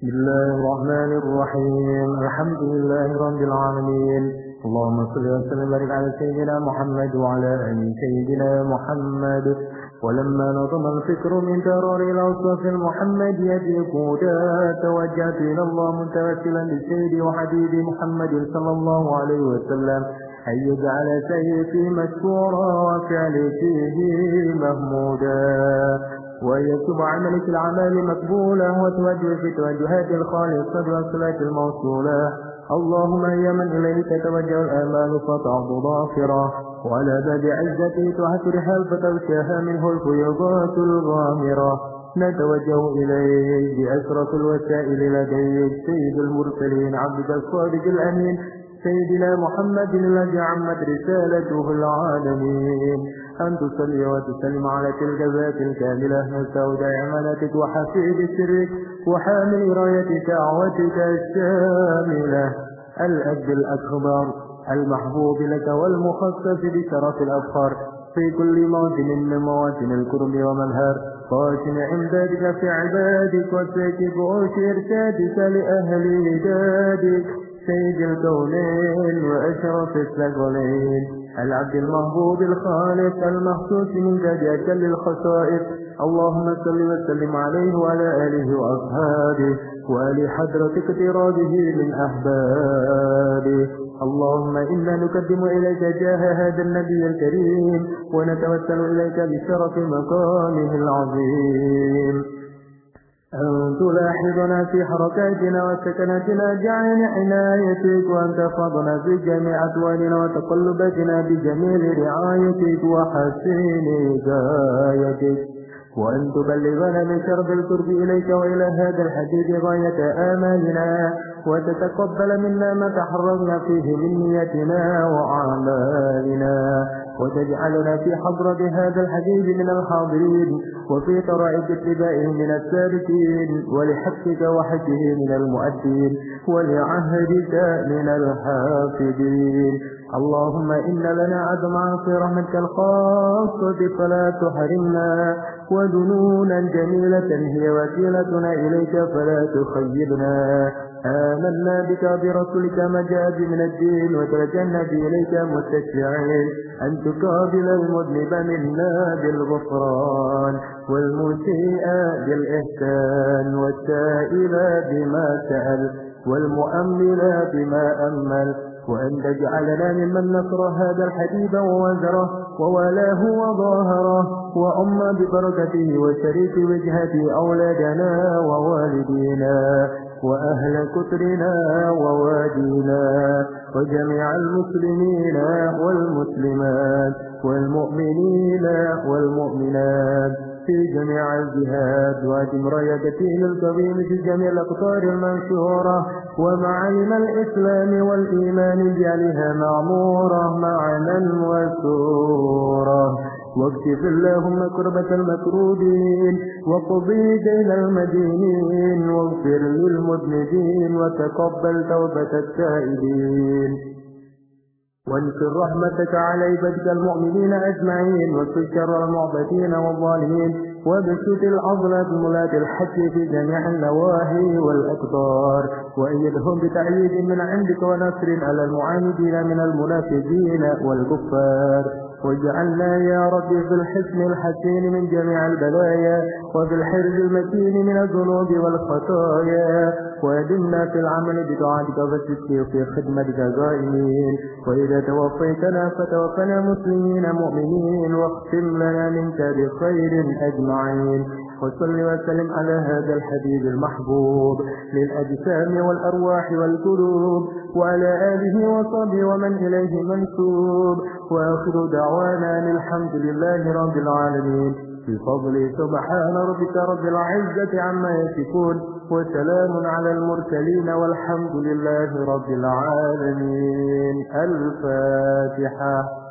بسم الله الرحمن الرحيم الحمد لله رب العالمين اللهم صل وسلم وبارك على سيدنا محمد وعلى ال سيدنا محمد ولما نظم الفكر من ترار الاوصاف المحمديه قودا توجهت إلى الله متوسلا بسيدي وحبيبي محمد صلى الله عليه وسلم أن يجعل سيفي مشكورا وفعلي فيه محمودا ويكتب عملك الأعمال مقبولة وتوجه في توجهات الخالصة والصلاة الموصولة. اللهم يا من إليك توجه الآمال فتعض ظافرة. وعلى باب عزتي تحسرها فتغشاها منه الفيضات الغامرة نتوجه إليك بأشرف الوسائل لديك سيد المرسلين عبدك الصادق الأمين سيدنا محمد الذي عمت رسالته العالمين. أن تصلي وتسلم على تلك الذات الكاملة مستودع أمانتك وحفيد سرك وحامل راية دعوتك الشاملة. الأب الأكبر المحبوب لك والمخصص بشرف الأبخار. في كل موطن من مواسم الكرم ومنهر قاسم عمدادك في عبادك وسيك بؤوش إرشادك لأهل هدادك سيد الكونين وأشرف الثقلين. العبد المحبوب الخالق المخصوص من بأجل الخصائص اللهم صل وسلم عليه وعلى آله وأصحابه وآل حضرتك اقترابه من أحبابه. اللهم إنا نقدم إليك جاه هذا النبي الكريم ونتوسل إليك بشرف مقامه العظيم. أن تلاحظنا في حركاتنا وسكناتنا جعل عنايتك وأن تحفظنا في جميع أدواننا وتقلباتنا بجميل رعايتك وحسين غايتك وأن تبلغنا من شرب القرب إليك وإلى هذا الحديث غاية آمالنا وتتقبل منا ما تحررنا فيه من نيتنا وأعمالنا. وتجعلنا في حضرة هذا الحبيب من الحاضرين وفي طرائق اتباعه من السابقين ولحقك وحجه من المؤدين ولعهدك من الحافظين. اللهم إن لنا عدما في رحمتك الخاصة فلا تحرمنا. ودنونا جميلة هي وسيلتنا إليك فلا تخيبنا. آمنا بك برسولك ما جاء من الدين وتوجهنا إليك مستشفعين أن تقابل المذنب منا بالغفران والمسيء بالإحسان والسائل بما سأل والمؤمل بما أمل وأن تجعلنا ممن نصر هذا الحبيب ووزره وولاه وظاهره وأم ببركته وشريف وجهته أولادنا ووالدينا وأهل كترنا ووادينا وجميع المسلمين والمسلمات والمؤمنين والمؤمنات في جميع الجهات وأتم رايتين الكريم في جميع الأقطار المنشورة ومعالم الإسلام والإيمان جعلها معمورة معنا وسورة. واكشف اللهم كربة المكروبين وقضي دين المدينين واغفر للمذنبين وتقبل توبة التائبين. وانشر رحمتك على عبادك المؤمنين أجمعين شر المعبدين والظالمين وبسط العضلة ملاة الحق في جميع النواهي والأقدار. وأيدهم بتأييد من عندك ونصر على المعاندين من المنافقين والكفار. واجعلنا يا ربي في الحسن الحسين من جميع البلايا وفي الحرز المتين من الذنوب والخطايا وأدمنا في العمل بطاعتك والصدق في خدمتك قائمين وإذا توفيتنا فتوفنا مسلمين مؤمنين واختم لنا منك بخير أجمعين. وصل وسلم على هذا الحبيب المحبوب للأجسام والأرواح والقلوب وعلى آله وصحبه ومن إليه منسوب. وآخر دعوانا الحمد لله رب العالمين. بفضل سبحان ربك رب العزة عما يصفون. وسلام على المرسلين والحمد لله رب العالمين. الفاتحة.